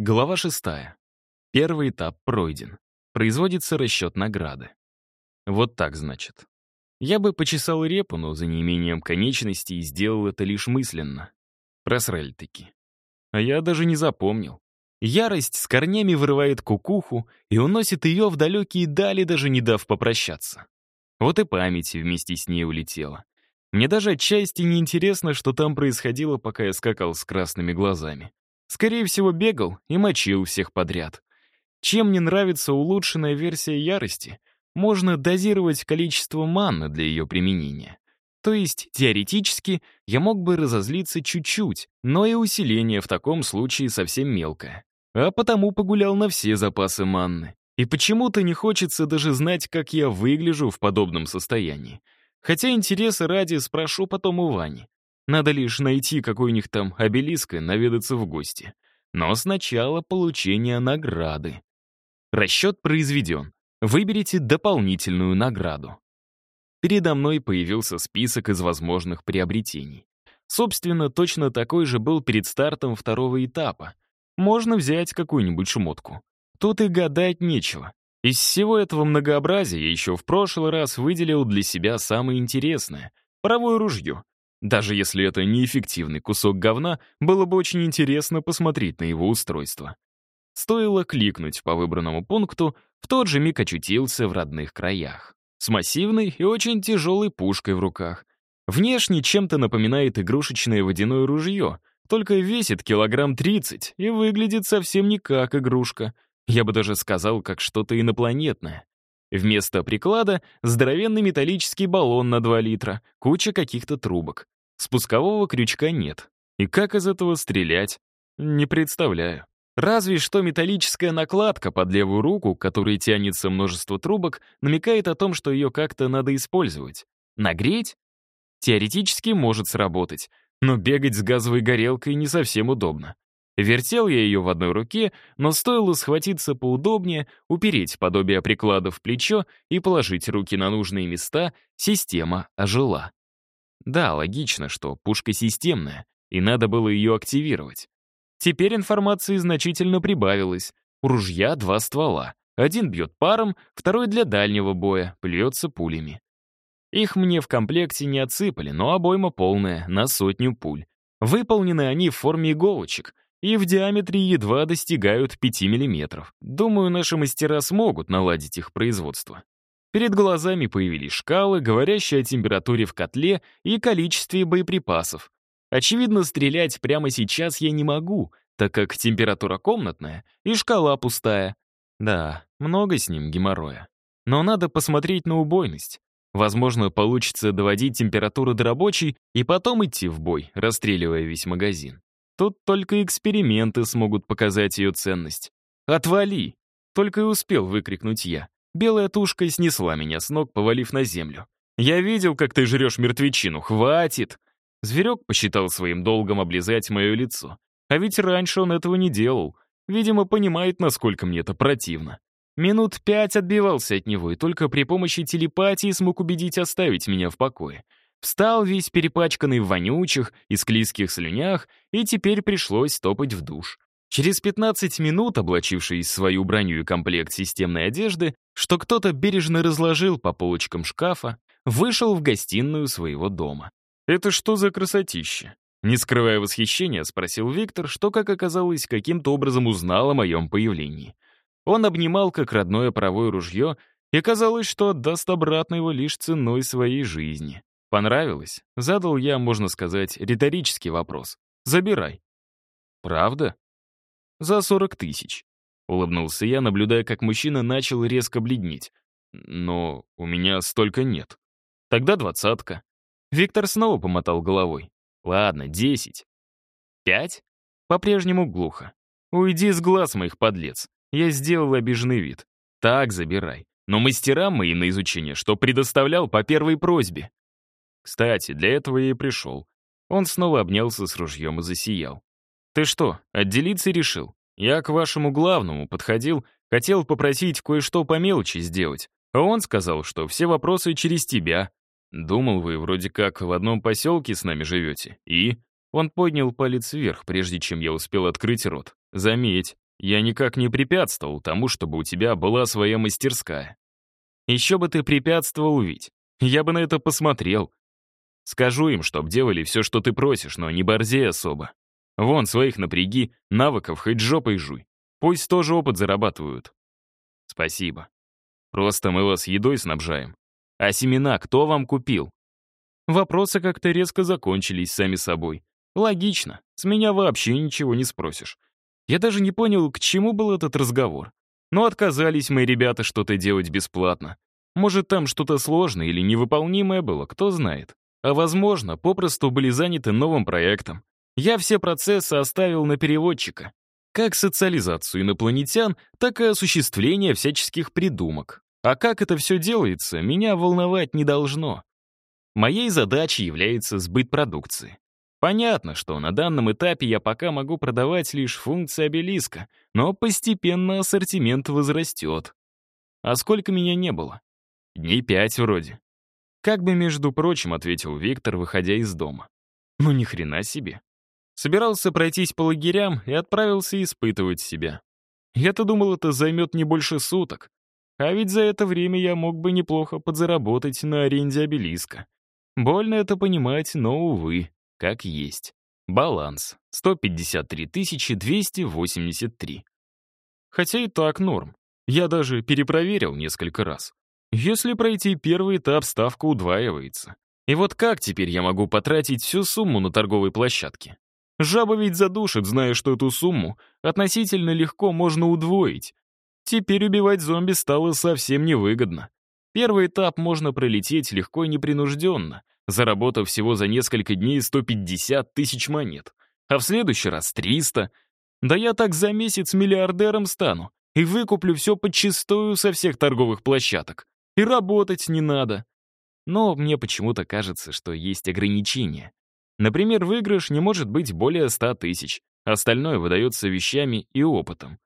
Глава шестая. Первый этап пройден. Производится расчет награды. Вот так, значит. Я бы почесал репу, но за неимением конечностей сделал это лишь мысленно. Просрали-таки. А я даже не запомнил. Ярость с корнями вырывает кукуху и уносит ее в далекие дали, даже не дав попрощаться. Вот и память вместе с ней улетела. Мне даже отчасти не интересно, что там происходило, пока я скакал с красными глазами. Скорее всего, бегал и мочил всех подряд. Чем мне нравится улучшенная версия ярости, можно дозировать количество манны для ее применения. То есть, теоретически, я мог бы разозлиться чуть-чуть, но и усиление в таком случае совсем мелкое. А потому погулял на все запасы манны. И почему-то не хочется даже знать, как я выгляжу в подобном состоянии. Хотя интереса ради спрошу потом у Вани. Надо лишь найти какой у них там обелиск и наведаться в гости. Но сначала получение награды. Расчет произведен. Выберите дополнительную награду. Передо мной появился список из возможных приобретений. Собственно, точно такой же был перед стартом второго этапа. Можно взять какую-нибудь шмотку. Тут и гадать нечего. Из всего этого многообразия я еще в прошлый раз выделил для себя самое интересное — паровое ружье. Даже если это неэффективный кусок говна, было бы очень интересно посмотреть на его устройство. Стоило кликнуть по выбранному пункту, в тот же миг очутился в родных краях. С массивной и очень тяжелой пушкой в руках. Внешне чем-то напоминает игрушечное водяное ружье, только весит килограмм 30 и выглядит совсем не как игрушка. Я бы даже сказал, как что-то инопланетное. Вместо приклада — здоровенный металлический баллон на 2 литра, куча каких-то трубок. Спускового крючка нет. И как из этого стрелять? Не представляю. Разве что металлическая накладка под левую руку, которой тянется множество трубок, намекает о том, что ее как-то надо использовать. Нагреть? Теоретически может сработать, но бегать с газовой горелкой не совсем удобно. Вертел я ее в одной руке, но стоило схватиться поудобнее, упереть подобие приклада в плечо и положить руки на нужные места, система ожила. Да, логично, что пушка системная, и надо было ее активировать. Теперь информации значительно прибавилось. У ружья два ствола. Один бьет паром, второй для дальнего боя, плюется пулями. Их мне в комплекте не отсыпали, но обойма полная, на сотню пуль. Выполнены они в форме иголочек — и в диаметре едва достигают 5 мм. Думаю, наши мастера смогут наладить их производство. Перед глазами появились шкалы, говорящие о температуре в котле и количестве боеприпасов. Очевидно, стрелять прямо сейчас я не могу, так как температура комнатная и шкала пустая. Да, много с ним геморроя. Но надо посмотреть на убойность. Возможно, получится доводить температуру до рабочей и потом идти в бой, расстреливая весь магазин. Тут только эксперименты смогут показать ее ценность. «Отвали!» — только и успел выкрикнуть я. Белая тушка снесла меня с ног, повалив на землю. «Я видел, как ты жрешь мертвечину. Хватит!» Зверек посчитал своим долгом облизать мое лицо. А ведь раньше он этого не делал. Видимо, понимает, насколько мне это противно. Минут пять отбивался от него и только при помощи телепатии смог убедить оставить меня в покое. Встал весь перепачканный в вонючих и склизких слюнях, и теперь пришлось топать в душ. Через 15 минут, облачившись в свою броню и комплект системной одежды, что кто-то бережно разложил по полочкам шкафа, вышел в гостиную своего дома. «Это что за красотища?» Не скрывая восхищения, спросил Виктор, что, как оказалось, каким-то образом узнал о моем появлении. Он обнимал как родное паровое ружье, и казалось, что отдаст обратно его лишь ценой своей жизни. Понравилось? Задал я, можно сказать, риторический вопрос. Забирай. Правда? За 40 тысяч. Улыбнулся я, наблюдая, как мужчина начал резко бледнеть. Но у меня столько нет. Тогда двадцатка. Виктор снова помотал головой. Ладно, десять. Пять? По-прежнему глухо. Уйди с глаз моих, подлец. Я сделал обиженный вид. Так, забирай. Но мастера мои на изучение, что предоставлял по первой просьбе. Кстати, для этого я и пришел. Он снова обнялся с ружьем и засиял. «Ты что, отделиться решил? Я к вашему главному подходил, хотел попросить кое-что по мелочи сделать, а он сказал, что все вопросы через тебя. Думал, вы вроде как в одном поселке с нами живете. И...» Он поднял палец вверх, прежде чем я успел открыть рот. «Заметь, Я никак не препятствовал тому, чтобы у тебя была своя мастерская. Еще бы ты препятствовал ведь. Я бы на это посмотрел. Скажу им, чтоб делали все, что ты просишь, но не борзей особо. Вон, своих напряги, навыков хоть жопой жуй. Пусть тоже опыт зарабатывают. Спасибо. Просто мы вас едой снабжаем. А семена кто вам купил? Вопросы как-то резко закончились сами собой. Логично, с меня вообще ничего не спросишь. Я даже не понял, к чему был этот разговор. Но отказались мои ребята что-то делать бесплатно. Может, там что-то сложное или невыполнимое было, кто знает. А возможно, попросту были заняты новым проектом. Я все процессы оставил на переводчика. Как социализацию инопланетян, так и осуществление всяческих придумок. А как это все делается, меня волновать не должно. Моей задачей является сбыт продукции. Понятно, что на данном этапе я пока могу продавать лишь функции обелиска, но постепенно ассортимент возрастет. А сколько меня не было? Дней пять вроде. Как бы, между прочим, ответил Виктор, выходя из дома. Ну ни хрена себе. Собирался пройтись по лагерям и отправился испытывать себя. Я-то думал, это займет не больше суток. А ведь за это время я мог бы неплохо подзаработать на аренде обелиска. Больно это понимать, но, увы, как есть. Баланс. 153 283. Хотя и так норм. Я даже перепроверил несколько раз. Если пройти первый этап, ставка удваивается. И вот как теперь я могу потратить всю сумму на торговой площадке? Жаба ведь задушит, зная, что эту сумму относительно легко можно удвоить. Теперь убивать зомби стало совсем невыгодно. Первый этап можно пролететь легко и непринужденно, заработав всего за несколько дней 150 тысяч монет, а в следующий раз 300. Да я так за месяц миллиардером стану и выкуплю все подчистую со всех торговых площадок. И работать не надо. Но мне почему-то кажется, что есть ограничения. Например, выигрыш не может быть более 100 тысяч, остальное выдается вещами и опытом.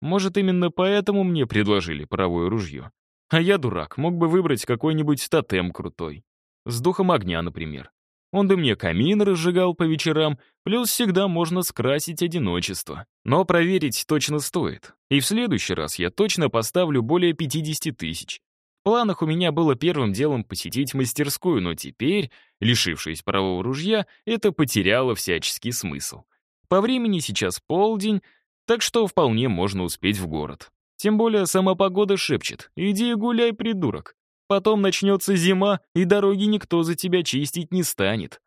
Может, именно поэтому мне предложили паровое ружье. А я дурак, мог бы выбрать какой-нибудь тотем крутой. С духом огня, например. Он бы мне камин разжигал по вечерам, плюс всегда можно скрасить одиночество. Но проверить точно стоит. И в следующий раз я точно поставлю более 50 тысяч. В планах у меня было первым делом посетить мастерскую, но теперь, лишившись правого ружья, это потеряло всяческий смысл. По времени сейчас полдень, так что вполне можно успеть в город. Тем более сама погода шепчет «Иди гуляй, придурок». Потом начнется зима, и дороги никто за тебя чистить не станет.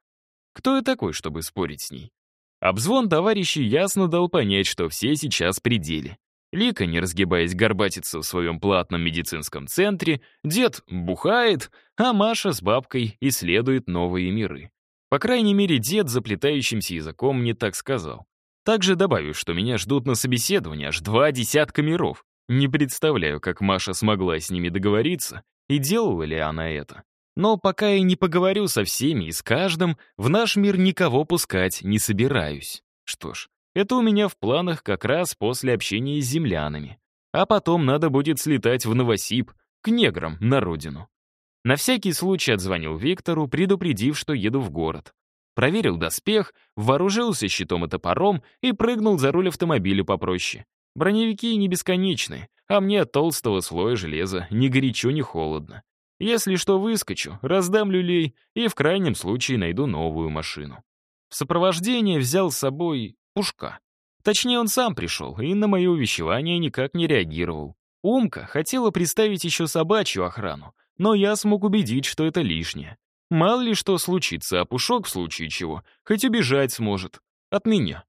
Кто я такой, чтобы спорить с ней? Обзвон товарищей ясно дал понять, что все сейчас при деле. Лика, не разгибаясь, горбатится в своем платном медицинском центре, дед бухает, а Маша с бабкой исследует новые миры. По крайней мере, дед заплетающимся языком мне так сказал. Также добавив, что меня ждут на собеседовании аж два десятка миров. Не представляю, как Маша смогла с ними договориться и делала ли она это. Но пока я не поговорю со всеми и с каждым, в наш мир никого пускать не собираюсь. Что ж, это у меня в планах как раз после общения с землянами. А потом надо будет слетать в Новосиб, к неграм, на родину. На всякий случай отзвонил Виктору, предупредив, что еду в город. Проверил доспех, вооружился щитом и топором и прыгнул за руль автомобиля попроще. Броневики не бесконечны, а мне от толстого слоя железа ни горячо, ни холодно. Если что, выскочу, раздам люлей и в крайнем случае найду новую машину. В сопровождение взял с собой Пушка. Точнее, он сам пришел и на мое увещевание никак не реагировал. Умка хотела представить еще собачью охрану, но я смог убедить, что это лишнее. Мало ли что случится, а Пушок в случае чего хоть убежать сможет. От меня.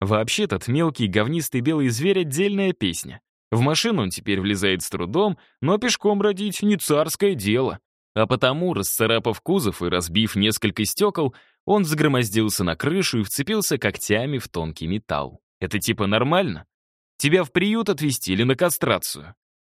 Вообще, этот мелкий говнистый белый зверь — отдельная песня. В машину он теперь влезает с трудом, но пешком родить не царское дело. А потому, расцарапав кузов и разбив несколько стекол, он взгромоздился на крышу и вцепился когтями в тонкий металл. Это типа нормально? Тебя в приют отвезти или на кастрацию?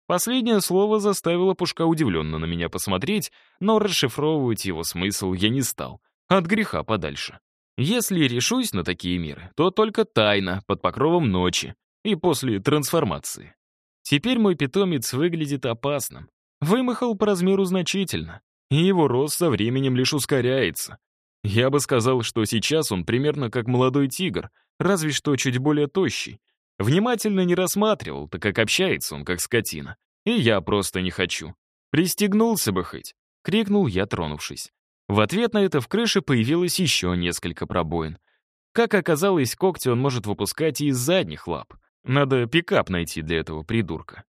Последнее слово заставило Пушка удивленно на меня посмотреть, но расшифровывать его смысл я не стал. От греха подальше. Если решусь на такие меры, то только тайно, под покровом ночи и после трансформации. Теперь мой питомец выглядит опасным. Вымахал по размеру значительно, и его рост со временем лишь ускоряется. Я бы сказал, что сейчас он примерно как молодой тигр, разве что чуть более тощий. Внимательно не рассматривал, так как общается он, как скотина. И я просто не хочу. Пристегнулся бы хоть. Крикнул я, тронувшись. В ответ на это в крыше появилось еще несколько пробоин. Как оказалось, когти он может выпускать и из задних лап. Надо пикап найти для этого придурка.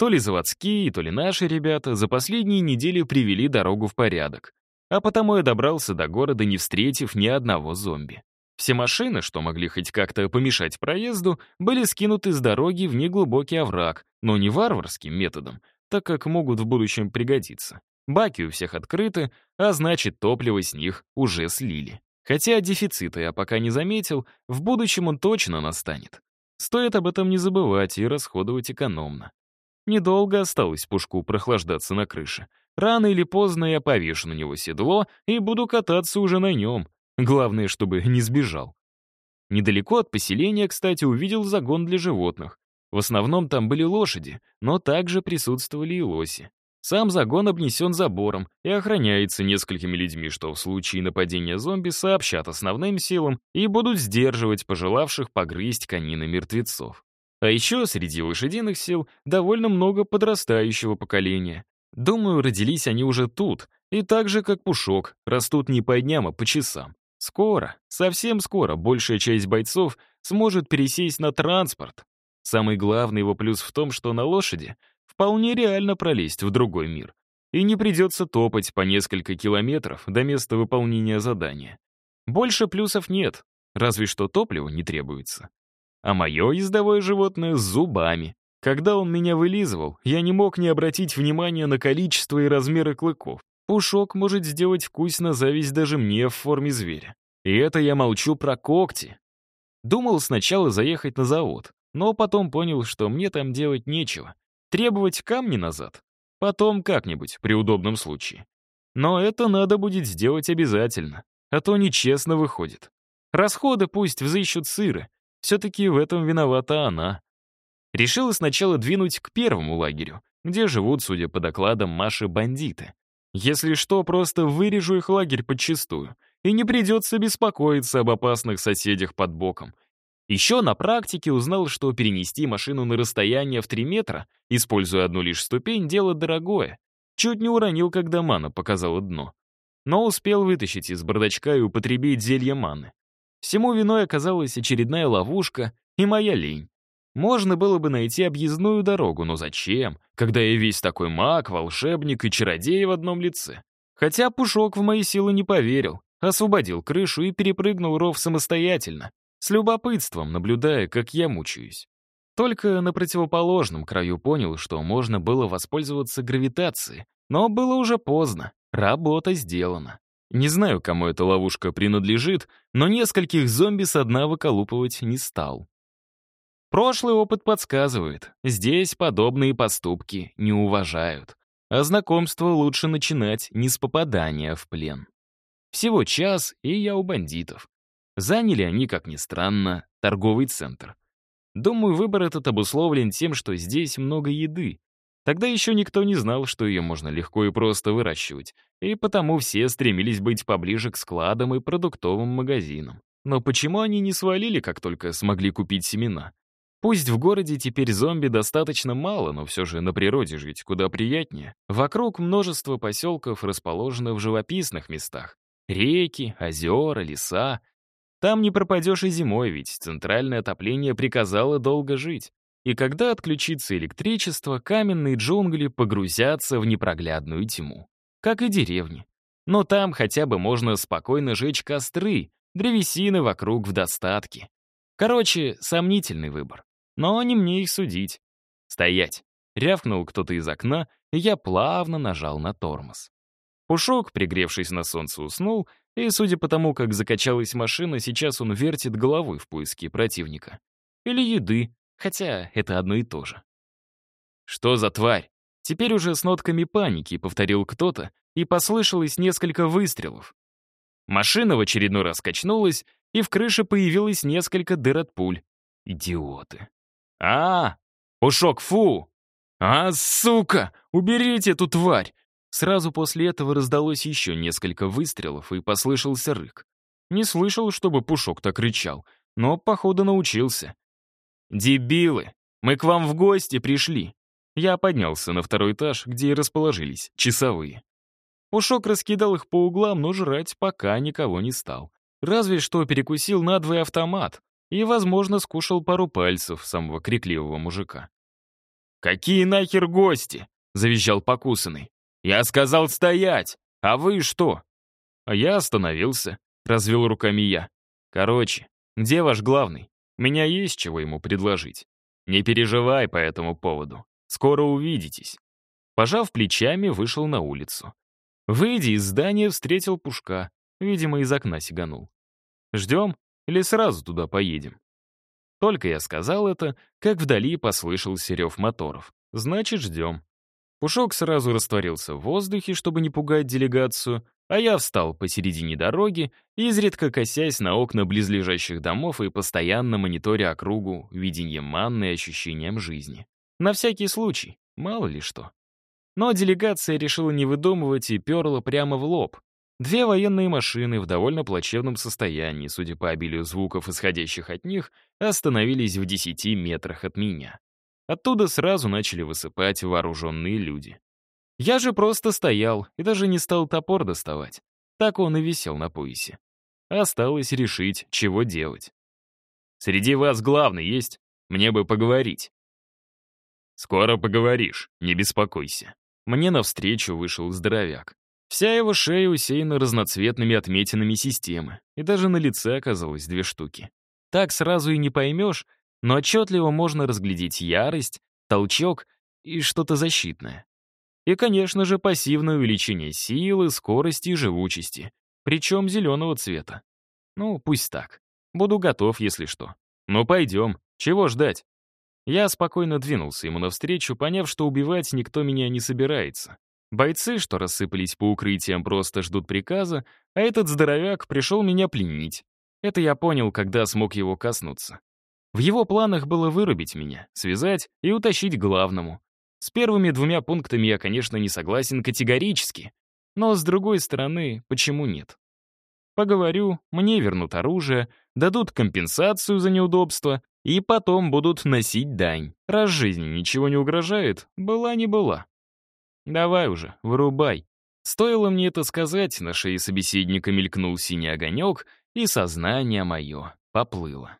То ли заводские, то ли наши ребята за последние недели привели дорогу в порядок. А потому я добрался до города, не встретив ни одного зомби. Все машины, что могли хоть как-то помешать проезду, были скинуты с дороги в неглубокий овраг, но не варварским методом, так как могут в будущем пригодиться. Баки у всех открыты, а значит, топливо с них уже слили. Хотя дефицита я пока не заметил, в будущем он точно настанет. Стоит об этом не забывать и расходовать экономно. Недолго осталось пушку прохлаждаться на крыше. Рано или поздно я повешу на него седло и буду кататься уже на нем, Главное, чтобы не сбежал. Недалеко от поселения, кстати, увидел загон для животных. В основном там были лошади, но также присутствовали и лоси. Сам загон обнесен забором и охраняется несколькими людьми, что в случае нападения зомби сообщат основным силам и будут сдерживать пожелавших погрызть конины мертвецов. А еще среди лошадиных сил довольно много подрастающего поколения. Думаю, родились они уже тут, и так же, как Пушок, растут не по дням, а по часам. Скоро, совсем скоро, большая часть бойцов сможет пересесть на транспорт. Самый главный его плюс в том, что на лошади вполне реально пролезть в другой мир. И не придется топать по несколько километров до места выполнения задания. Больше плюсов нет, разве что топливо не требуется. А мое ездовое животное с зубами. Когда он меня вылизывал, я не мог не обратить внимания на количество и размеры клыков. Пушок может сделать вкусно зависть даже мне в форме зверя. И это я молчу про когти. Думал сначала заехать на завод, но потом понял, что мне там делать нечего. Требовать камни назад. Потом как-нибудь, при удобном случае. Но это надо будет сделать обязательно, а то нечестно выходит. Расходы пусть взыщут сыры. Все-таки в этом виновата она. Решила сначала двинуть к первому лагерю, где живут, судя по докладам Маши, бандиты. Если что, просто вырежу их лагерь подчистую, и не придется беспокоиться об опасных соседях под боком. Еще на практике узнал, что перенести машину на расстояние в 3 метра, используя одну лишь ступень, дело дорогое. Чуть не уронил, когда мана показала дно. Но успел вытащить из бардачка и употребить зелье маны. Всему виной оказалась очередная ловушка и моя лень. Можно было бы найти объездную дорогу, но зачем, когда я весь такой маг, волшебник и чародей в одном лице? Хотя Пушок в мои силы не поверил, освободил крышу и перепрыгнул ров самостоятельно, с любопытством наблюдая, как я мучаюсь. Только на противоположном краю понял, что можно было воспользоваться гравитацией, но было уже поздно, работа сделана. Не знаю, кому эта ловушка принадлежит, но нескольких зомби со дна выколупывать не стал. Прошлый опыт подсказывает, здесь подобные поступки не уважают. А знакомство лучше начинать не с попадания в плен. Всего час, и я у бандитов. Заняли они, как ни странно, торговый центр. Думаю, выбор этот обусловлен тем, что здесь много еды. Тогда еще никто не знал, что ее можно легко и просто выращивать, и потому все стремились быть поближе к складам и продуктовым магазинам. Но почему они не свалили, как только смогли купить семена? Пусть в городе теперь зомби достаточно мало, но все же на природе жить куда приятнее. Вокруг множество поселков расположено в живописных местах. Реки, озера, леса. Там не пропадешь и зимой, ведь центральное отопление приказало долго жить. И когда отключится электричество, каменные джунгли погрузятся в непроглядную тьму. Как и деревни. Но там хотя бы можно спокойно жечь костры, древесины вокруг в достатке. Короче, сомнительный выбор. Но не мне их судить. «Стоять!» — рявкнул кто-то из окна, и я плавно нажал на тормоз. Пушок, пригревшись на солнце, уснул, и, судя по тому, как закачалась машина, сейчас он вертит головой в поиске противника. Или еды, хотя это одно и то же. «Что за тварь?» Теперь уже с нотками паники повторил кто-то, и послышалось несколько выстрелов. Машина в очередной раз качнулась, и в крыше появилось несколько дыр от пуль. Идиоты. «А, Ушок, фу! А, сука! Уберите эту тварь!» Сразу после этого раздалось еще несколько выстрелов, и послышался рык. Не слышал, чтобы Пушок так кричал, но, походу, научился. «Дебилы! Мы к вам в гости пришли!» Я поднялся на второй этаж, где и расположились, часовые. Пушок раскидал их по углам, но жрать пока никого не стал. Разве что перекусил надвое автомат и, возможно, скушал пару пальцев самого крикливого мужика. «Какие нахер гости?» — завизжал покусанный. «Я сказал стоять! А вы что?» А я остановился, развел руками я. «Короче, где ваш главный? Меня есть чего ему предложить. Не переживай по этому поводу. Скоро увидитесь». Пожав плечами, вышел на улицу. Выйдя из здания, встретил Пушка. Видимо, из окна сиганул. «Ждем или сразу туда поедем?» Только я сказал это, как вдали послышался рев моторов. «Значит, ждем». Пушок сразу растворился в воздухе, чтобы не пугать делегацию, а я встал посередине дороги, изредка косясь на окна близлежащих домов и постоянно мониторя округу видением манны и ощущением жизни. На всякий случай, мало ли что. Но делегация решила не выдумывать и перла прямо в лоб. Две военные машины в довольно плачевном состоянии, судя по обилию звуков, исходящих от них, остановились в десяти метрах от меня. Оттуда сразу начали высыпать вооруженные люди. Я же просто стоял и даже не стал топор доставать. Так он и висел на поясе. Осталось решить, чего делать. «Среди вас главный есть? Мне бы поговорить». «Скоро поговоришь, не беспокойся». Мне навстречу вышел здоровяк. Вся его шея усеяна разноцветными отметинами системы, и даже на лице оказалось две штуки. Так сразу и не поймешь, но отчетливо можно разглядеть ярость, толчок и что-то защитное. И, конечно же, пассивное увеличение силы, скорости и живучести, причем зеленого цвета. Ну, пусть так. Буду готов, если что. Ну, пойдем. Чего ждать? Я спокойно двинулся ему навстречу, поняв, что убивать никто меня не собирается. Бойцы, что рассыпались по укрытиям, просто ждут приказа, а этот здоровяк пришел меня пленить. Это я понял, когда смог его коснуться. В его планах было вырубить меня, связать и утащить главному. С первыми двумя пунктами я, конечно, не согласен категорически, но, с другой стороны, почему нет? Поговорю, мне вернут оружие, дадут компенсацию за неудобство, и потом будут носить дань. Раз жизни ничего не угрожает, была не была. Давай уже, вырубай. Стоило мне это сказать, на шее собеседника мелькнул синий огонек, и сознание мое поплыло.